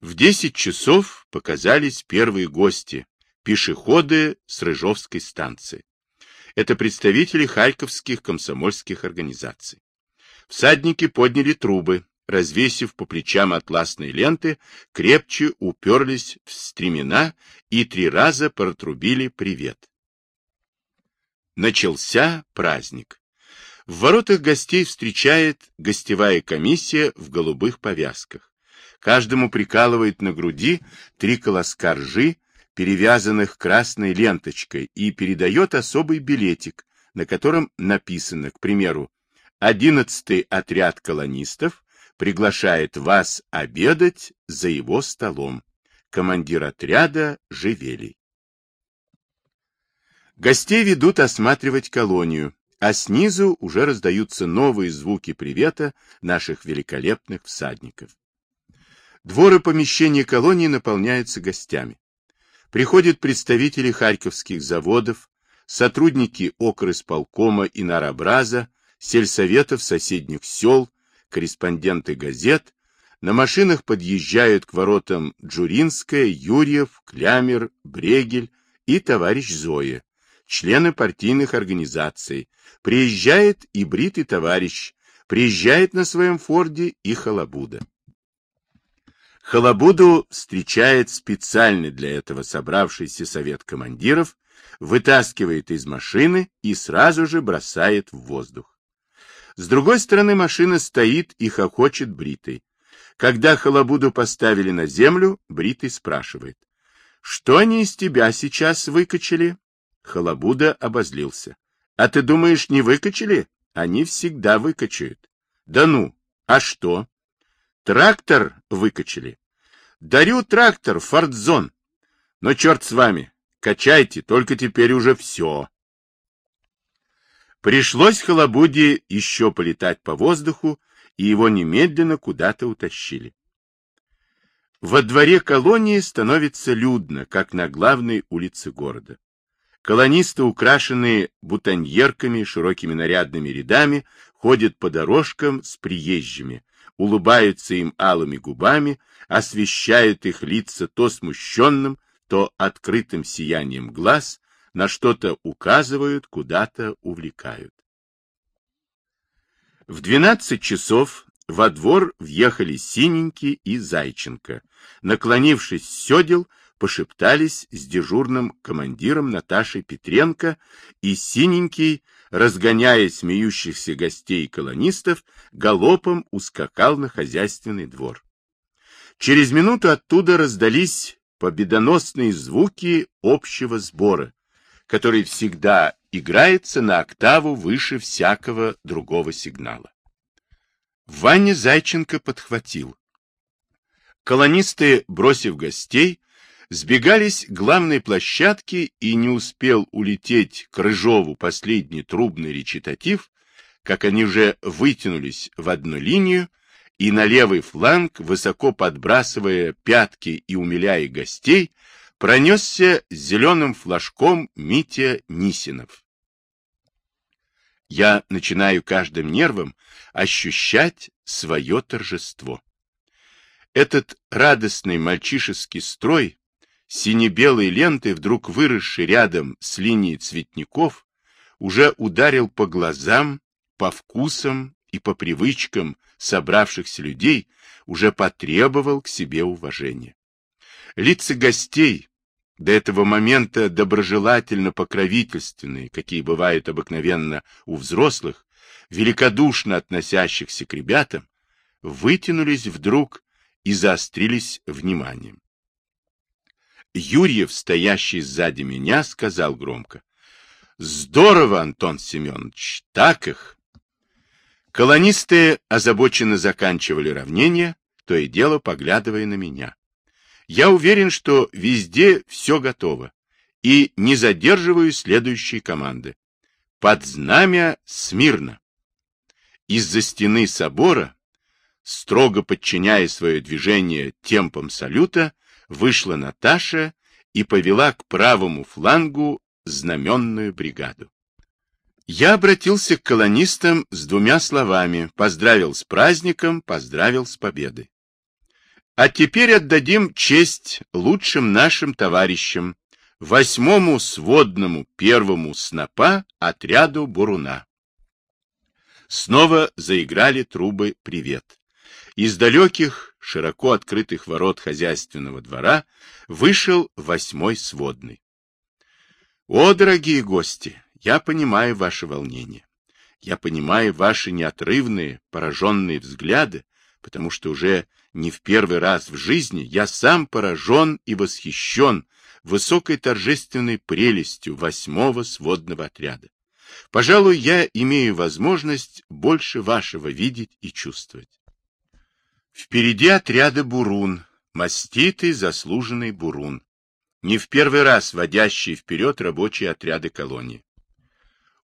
В 10 часов показались первые гости, пешеходы с Рыжовской станции. Это представители харьковских комсомольских организаций. Всадники подняли трубы, развесив по плечам атласные ленты, крепче уперлись в стремена и три раза протрубили привет. Начался праздник. В воротах гостей встречает гостевая комиссия в голубых повязках. Каждому прикалывает на груди три колоска ржи, перевязанных красной ленточкой, и передает особый билетик, на котором написано, к примеру, «Одиннадцатый отряд колонистов приглашает вас обедать за его столом. Командир отряда Живелий». Гостей ведут осматривать колонию, а снизу уже раздаются новые звуки привета наших великолепных всадников. Дворы помещения колонии наполняются гостями. Приходят представители харьковских заводов, сотрудники окрысполкома и наробраза, сельсоветов соседних сел, корреспонденты газет, на машинах подъезжают к воротам Джуринская, Юрьев, Клямер, Брегель и товарищ Зоя, члены партийных организаций, приезжает и бритый товарищ, приезжает на своем форде и Халабуда. Халабуду встречает специально для этого собравшийся совет командиров, вытаскивает из машины и сразу же бросает в воздух. С другой стороны машина стоит и хохочет Бритой. Когда Халабуду поставили на землю, Бритый спрашивает. — Что они из тебя сейчас выкачали? Халабуда обозлился. — А ты думаешь, не выкачали? Они всегда выкачают. — Да ну, а что? Трактор выкачали. Дарю трактор, фортзон. Но черт с вами, качайте, только теперь уже все. Пришлось Халабуде еще полетать по воздуху, и его немедленно куда-то утащили. Во дворе колонии становится людно, как на главной улице города. Колонисты, украшенные бутоньерками, широкими нарядными рядами, ходят по дорожкам с приезжими, улыбаются им алыми губами, освещают их лица то смущенным, то открытым сиянием глаз, на что-то указывают, куда-то увлекают. В двенадцать часов во двор въехали Синенький и Зайченко. Наклонившись с седел, пошептались с дежурным командиром Наташей Петренко, и Синенький разгоняя смеющихся гостей и колонистов, галопом ускакал на хозяйственный двор. Через минуту оттуда раздались победоносные звуки общего сбора, который всегда играется на октаву выше всякого другого сигнала. Ваня Зайченко подхватил. Колонисты, бросив гостей, сбегались главной площадке и не успел улететь к Рыжову последний трубный речитатив, как они уже вытянулись в одну линию, и на левый фланг, высоко подбрасывая пятки и умиляя гостей, пронесся зеленым флажком Митя Нисинов. Я начинаю каждым нервом ощущать свое торжество. Этот радостный мальчишеский строй сине-белой лентой, вдруг выросший рядом с линией цветников, уже ударил по глазам, по вкусам и по привычкам собравшихся людей, уже потребовал к себе уважения. Лица гостей, до этого момента доброжелательно покровительственные, какие бывают обыкновенно у взрослых, великодушно относящихся к ребятам, вытянулись вдруг и заострились вниманием. Юрьев, стоящий сзади меня, сказал громко. Здорово, Антон Семенович, так их. Колонисты озабоченно заканчивали равнение, то и дело поглядывая на меня. Я уверен, что везде все готово, и не задерживаю следующие команды. Под знамя смирно. Из-за стены собора, строго подчиняя свое движение темпом салюта, вышла Наташа и повела к правому флангу знаменную бригаду. Я обратился к колонистам с двумя словами, поздравил с праздником, поздравил с победой. А теперь отдадим честь лучшим нашим товарищам, восьмому сводному первому снопа отряду Буруна. Снова заиграли трубы «Привет». Из далеких, широко открытых ворот хозяйственного двора вышел восьмой сводный. О, дорогие гости, я понимаю ваше волнение. Я понимаю ваши неотрывные, пораженные взгляды, потому что уже не в первый раз в жизни я сам поражен и восхищен высокой торжественной прелестью восьмого сводного отряда. Пожалуй, я имею возможность больше вашего видеть и чувствовать. Впереди отряда Бурун, маститый заслуженный Бурун, не в первый раз водящий вперед рабочие отряды колонии.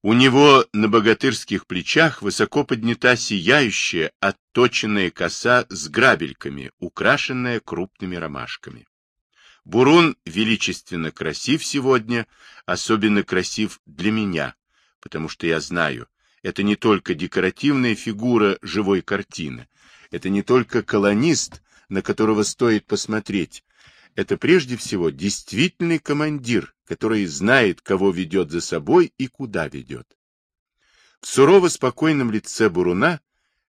У него на богатырских плечах высоко поднята сияющая, отточенная коса с грабельками, украшенная крупными ромашками. Бурун величественно красив сегодня, особенно красив для меня, потому что я знаю, это не только декоративная фигура живой картины, это не только колонист, на которого стоит посмотреть, это прежде всего действительный командир, который знает, кого ведет за собой и куда ведет. В сурово-спокойном лице Буруна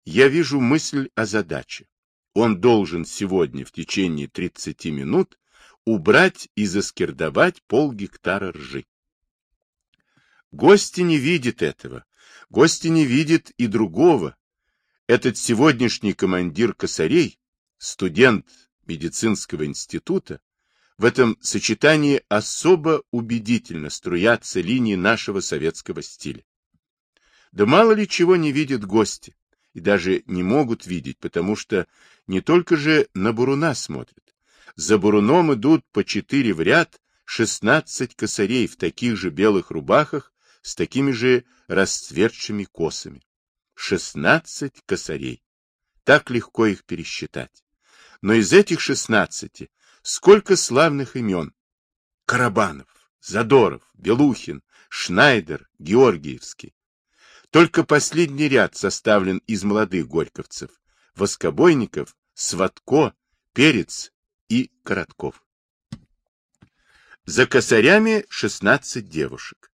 я вижу мысль о задаче. Он должен сегодня в течение 30 минут убрать и заскирдовать полгектара ржи. Гости не видят этого. Гости не видят и другого. Этот сегодняшний командир косарей, студент медицинского института, в этом сочетании особо убедительно струятся линии нашего советского стиля. Да мало ли чего не видят гости, и даже не могут видеть, потому что не только же на Буруна смотрят. За Буруном идут по четыре в ряд шестнадцать косарей в таких же белых рубахах с такими же расцветшими косами. Шестнадцать косарей. Так легко их пересчитать. Но из этих шестнадцати сколько славных имен. Карабанов, Задоров, Белухин, Шнайдер, Георгиевский. Только последний ряд составлен из молодых горьковцев. Воскобойников, Сватко, Перец и Коротков. За косарями шестнадцать девушек.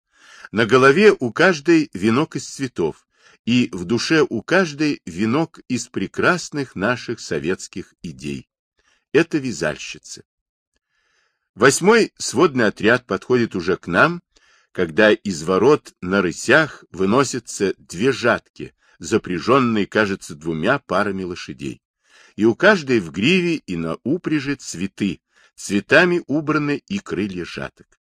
На голове у каждой венок из цветов, и в душе у каждой венок из прекрасных наших советских идей. Это вязальщицы. Восьмой сводный отряд подходит уже к нам, когда из ворот на рысях выносятся две жатки, запряженные, кажется, двумя парами лошадей. И у каждой в гриве и на упряжи цветы, цветами убраны и крылья жаток.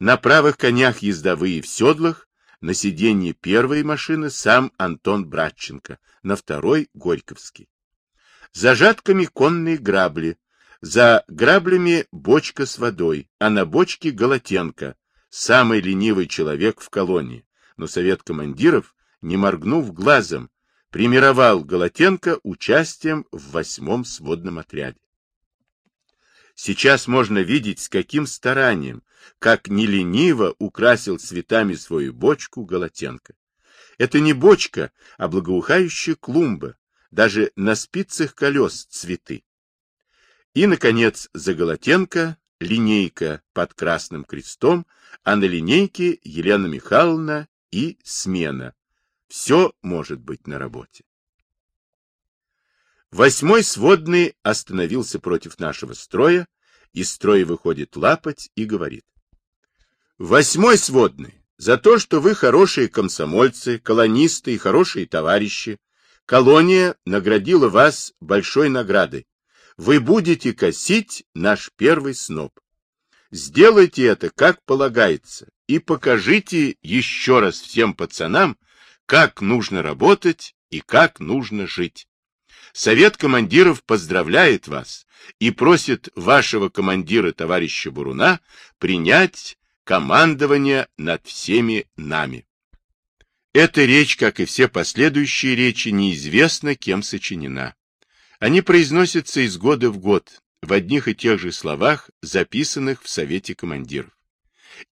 На правых конях ездовые в седлах, на сиденье первой машины сам Антон Братченко, на второй — Горьковский. За жатками конные грабли, за граблями бочка с водой, а на бочке Голотенко, самый ленивый человек в колонии. Но совет командиров, не моргнув глазом, примировал Голотенко участием в восьмом сводном отряде. Сейчас можно видеть, с каким старанием, как нелениво украсил цветами свою бочку Голотенко. Это не бочка, а благоухающая клумба, даже на спицах колес цветы. И, наконец, Заголотенко, линейка под красным крестом, а на линейке Елена Михайловна и смена. Все может быть на работе. Восьмой сводный остановился против нашего строя, из строя выходит лапоть и говорит. Восьмой сводный, за то, что вы хорошие комсомольцы, колонисты и хорошие товарищи, колония наградила вас большой наградой. Вы будете косить наш первый сноп. Сделайте это, как полагается, и покажите еще раз всем пацанам, как нужно работать и как нужно жить. Совет командиров поздравляет вас и просит вашего командира, товарища Буруна, принять командование над всеми нами. Эта речь, как и все последующие речи, неизвестно, кем сочинена. Они произносятся из года в год, в одних и тех же словах, записанных в Совете командиров.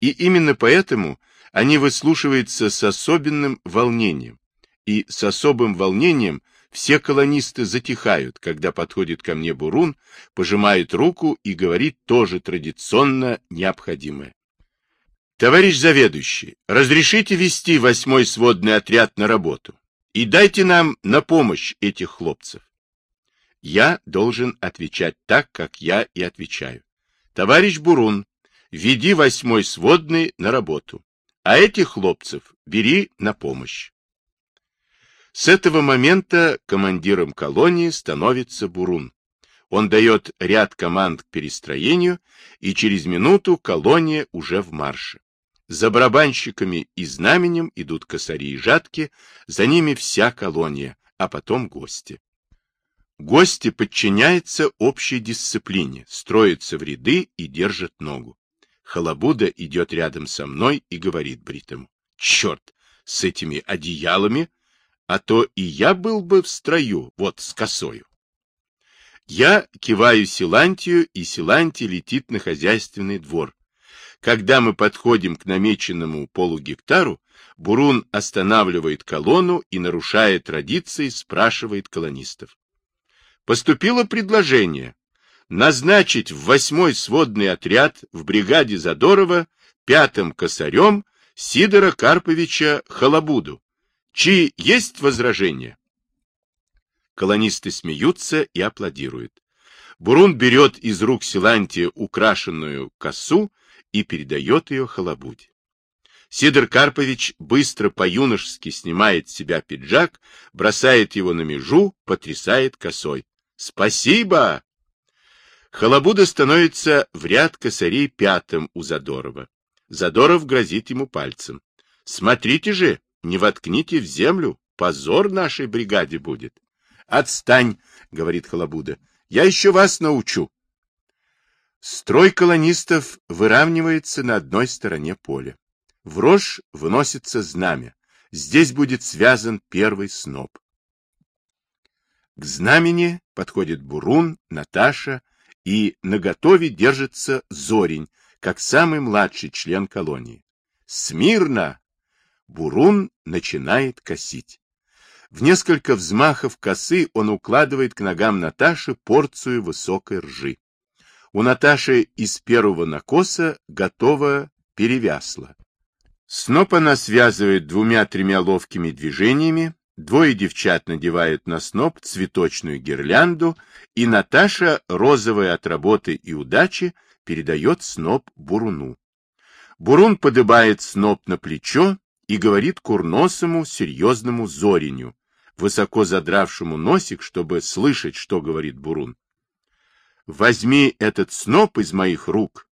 И именно поэтому они выслушиваются с особенным волнением, и с особым волнением Все колонисты затихают, когда подходит ко мне Бурун, пожимает руку и говорит тоже традиционно необходимое. Товарищ заведующий, разрешите вести восьмой сводный отряд на работу и дайте нам на помощь этих хлопцев. Я должен отвечать так, как я и отвечаю. Товарищ Бурун, веди восьмой сводный на работу, а этих хлопцев бери на помощь. С этого момента командиром колонии становится Бурун. Он дает ряд команд к перестроению, и через минуту колония уже в марше. За барабанщиками и знаменем идут косари и жатки, за ними вся колония, а потом гости. Гости подчиняются общей дисциплине, строятся в ряды и держат ногу. Халабуда идет рядом со мной и говорит Бритому. Черт, с этими одеялами а то и я был бы в строю, вот с косою. Я киваю Силантию, и Силантий летит на хозяйственный двор. Когда мы подходим к намеченному полугектару, Бурун останавливает колонну и, нарушая традиции, спрашивает колонистов. Поступило предложение назначить в восьмой сводный отряд в бригаде Задорова пятым косарем Сидора Карповича Халабуду, Чьи есть возражения? Колонисты смеются и аплодируют. Бурун берет из рук Силантия украшенную косу и передает ее Халабуде. Сидор Карпович быстро по-юношески снимает с себя пиджак, бросает его на межу, потрясает косой. «Спасибо!» Халабуда становится в ряд косарей пятым у Задорова. Задоров грозит ему пальцем. «Смотрите же, не воткните в землю, позор нашей бригаде будет. Отстань, говорит Халабуда, я еще вас научу. Строй колонистов выравнивается на одной стороне поля. В рожь выносится знамя. Здесь будет связан первый сноп. К знамени подходит Бурун, Наташа, и наготове держится Зорень, как самый младший член колонии. «Смирно!» Бурун начинает косить. В несколько взмахов косы он укладывает к ногам Наташи порцию высокой ржи. У Наташи из первого накоса готова перевясла. Сноп она связывает двумя-тремя ловкими движениями, двое девчат надевают на сноп цветочную гирлянду, и Наташа, розовая от работы и удачи, передает сноп Буруну. Бурун подыбает сноп на плечо и говорит курносому серьезному Зориню, высоко задравшему носик, чтобы слышать, что говорит Бурун. Возьми этот сноп из моих рук,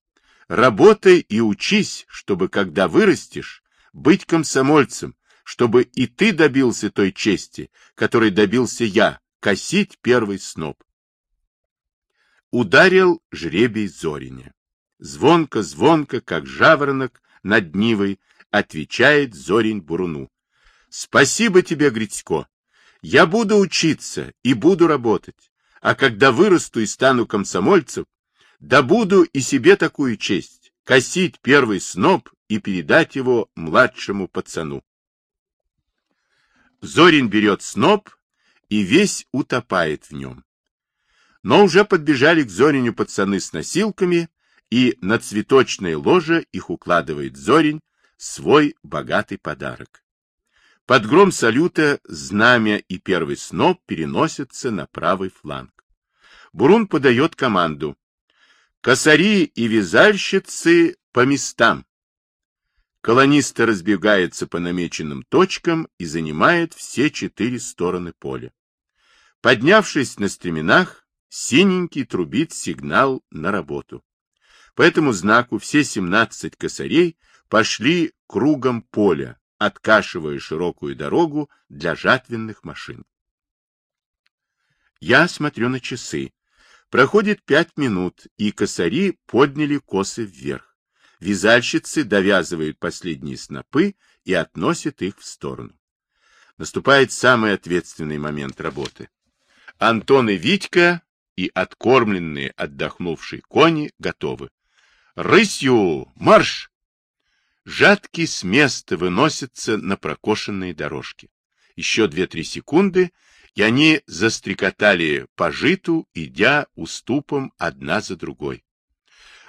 работай и учись, чтобы, когда вырастешь, быть комсомольцем, чтобы и ты добился той чести, которой добился я, косить первый сноп. Ударил жребий Зорине. Звонко-звонко, как жаворонок над Нивой, отвечает Зорин Буруну. Спасибо тебе, Грицько. Я буду учиться и буду работать. А когда вырасту и стану комсомольцем, добуду и себе такую честь — косить первый сноп и передать его младшему пацану. Зорин берет сноп и весь утопает в нем. Но уже подбежали к Зориню пацаны с носилками, и на цветочное ложе их укладывает Зорин, свой богатый подарок. Под гром салюта знамя и первый сноп переносятся на правый фланг. Бурун подает команду. Косари и вязальщицы по местам. Колонисты разбегаются по намеченным точкам и занимают все четыре стороны поля. Поднявшись на стременах, синенький трубит сигнал на работу. По этому знаку все 17 косарей пошли кругом поля, откашивая широкую дорогу для жатвенных машин. Я смотрю на часы. Проходит пять минут, и косари подняли косы вверх. Вязальщицы довязывают последние снопы и относят их в сторону. Наступает самый ответственный момент работы. Антон и Витька и откормленные отдохнувшие кони готовы. «Рысью! Марш!» Жатки с места выносятся на прокошенные дорожки. Еще две-три секунды, и они застрекотали по житу, идя уступом одна за другой.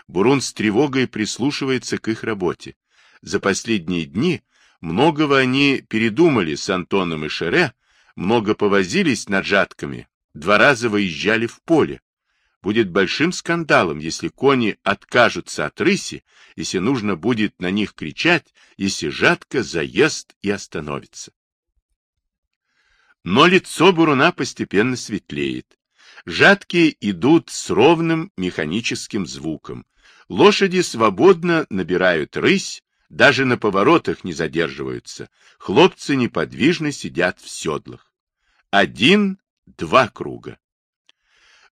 Бурун с тревогой прислушивается к их работе. За последние дни многого они передумали с Антоном и Шере, много повозились над жатками, два раза выезжали в поле. Будет большим скандалом, если кони откажутся от рыси, если нужно будет на них кричать, если жатка заест и остановится. Но лицо Буруна постепенно светлеет. Жатки идут с ровным механическим звуком. Лошади свободно набирают рысь, даже на поворотах не задерживаются. Хлопцы неподвижно сидят в седлах. Один-два круга.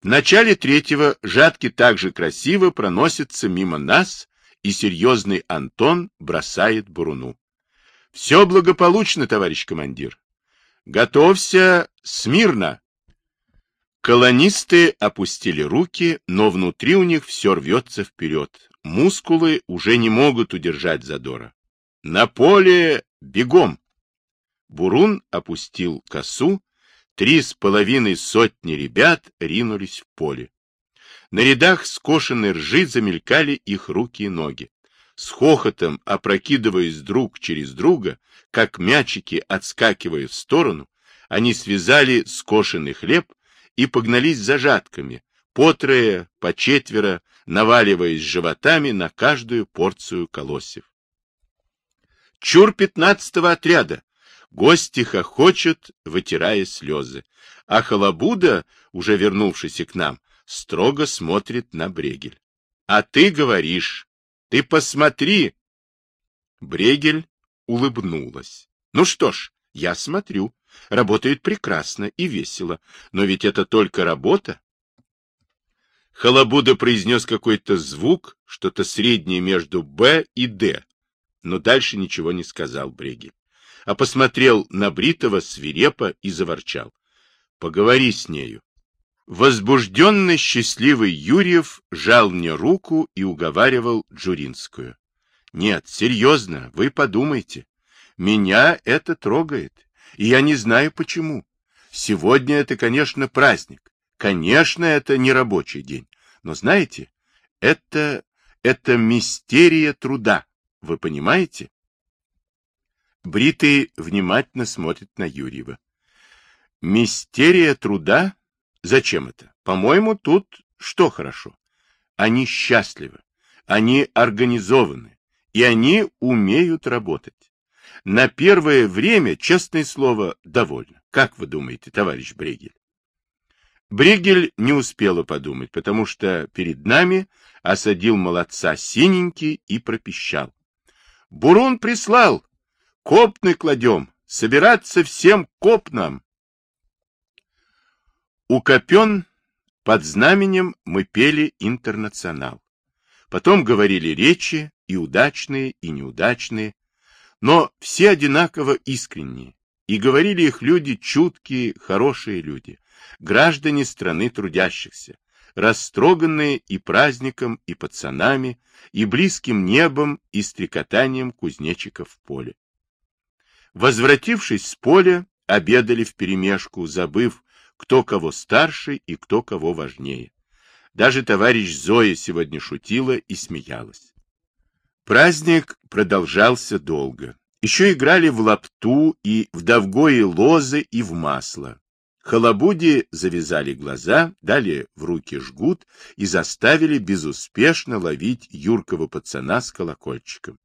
В начале третьего жатки также красиво проносятся мимо нас, и серьезный Антон бросает Буруну. Все благополучно, товарищ командир. Готовься смирно. Колонисты опустили руки, но внутри у них все рвется вперед. Мускулы уже не могут удержать задора. На поле бегом! Бурун опустил косу, три с половиной сотни ребят ринулись в поле. На рядах скошенной ржи замелькали их руки и ноги. С хохотом, опрокидываясь друг через друга, как мячики отскакивая в сторону, они связали скошенный хлеб и погнались за жатками, по трое, по четверо, наваливаясь животами на каждую порцию колосьев. Чур пятнадцатого отряда! Гости хохочут, вытирая слезы, а Халабуда, уже вернувшийся к нам, строго смотрит на Брегель. — А ты говоришь, ты посмотри! Брегель улыбнулась. — Ну что ж, я смотрю. Работает прекрасно и весело. Но ведь это только работа. Халабуда произнес какой-то звук, что-то среднее между «Б» и «Д», но дальше ничего не сказал Бреги, а посмотрел на Бритова свирепо и заворчал. «Поговори с нею». Возбужденный счастливый Юрьев жал мне руку и уговаривал Джуринскую. «Нет, серьезно, вы подумайте. Меня это трогает. И я не знаю почему. Сегодня это, конечно, праздник. Конечно, это не рабочий день. Но знаете, это, это мистерия труда. Вы понимаете? Бритый внимательно смотрит на Юрьева. Мистерия труда? Зачем это? По-моему, тут что хорошо? Они счастливы, они организованы, и они умеют работать. На первое время, честное слово, довольно. Как вы думаете, товарищ Брегель? Брегель не успела подумать, потому что перед нами осадил молодца синенький и пропищал. Бурун прислал. Копны кладем. Собираться всем копнам. У Копен под знаменем мы пели интернационал. Потом говорили речи, и удачные, и неудачные, но все одинаково искренние, и говорили их люди чуткие, хорошие люди, граждане страны трудящихся, растроганные и праздником, и пацанами, и близким небом, и стрекотанием кузнечиков в поле. Возвратившись с поля, обедали вперемешку, забыв, кто кого старше и кто кого важнее. Даже товарищ Зоя сегодня шутила и смеялась. Праздник продолжался долго. Еще играли в лапту и в довгои лозы и в масло. Халабуди завязали глаза, дали в руки жгут и заставили безуспешно ловить юркого пацана с колокольчиком.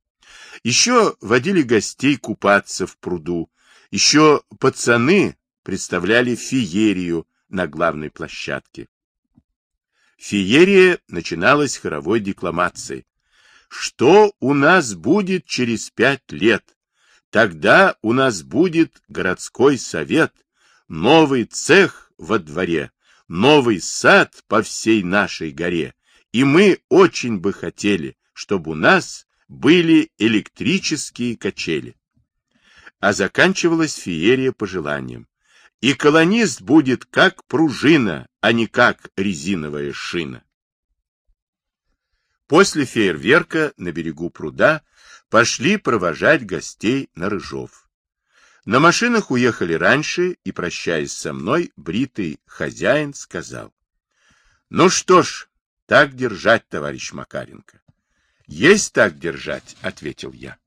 Еще водили гостей купаться в пруду. Еще пацаны представляли феерию на главной площадке. Феерия начиналась хоровой декламацией. Что у нас будет через пять лет? Тогда у нас будет городской совет, новый цех во дворе, новый сад по всей нашей горе. И мы очень бы хотели, чтобы у нас были электрические качели. А заканчивалась феерия пожеланием. И колонист будет как пружина, а не как резиновая шина. После фейерверка на берегу пруда пошли провожать гостей на Рыжов. На машинах уехали раньше, и, прощаясь со мной, бритый хозяин сказал. — Ну что ж, так держать, товарищ Макаренко. — Есть так держать, — ответил я.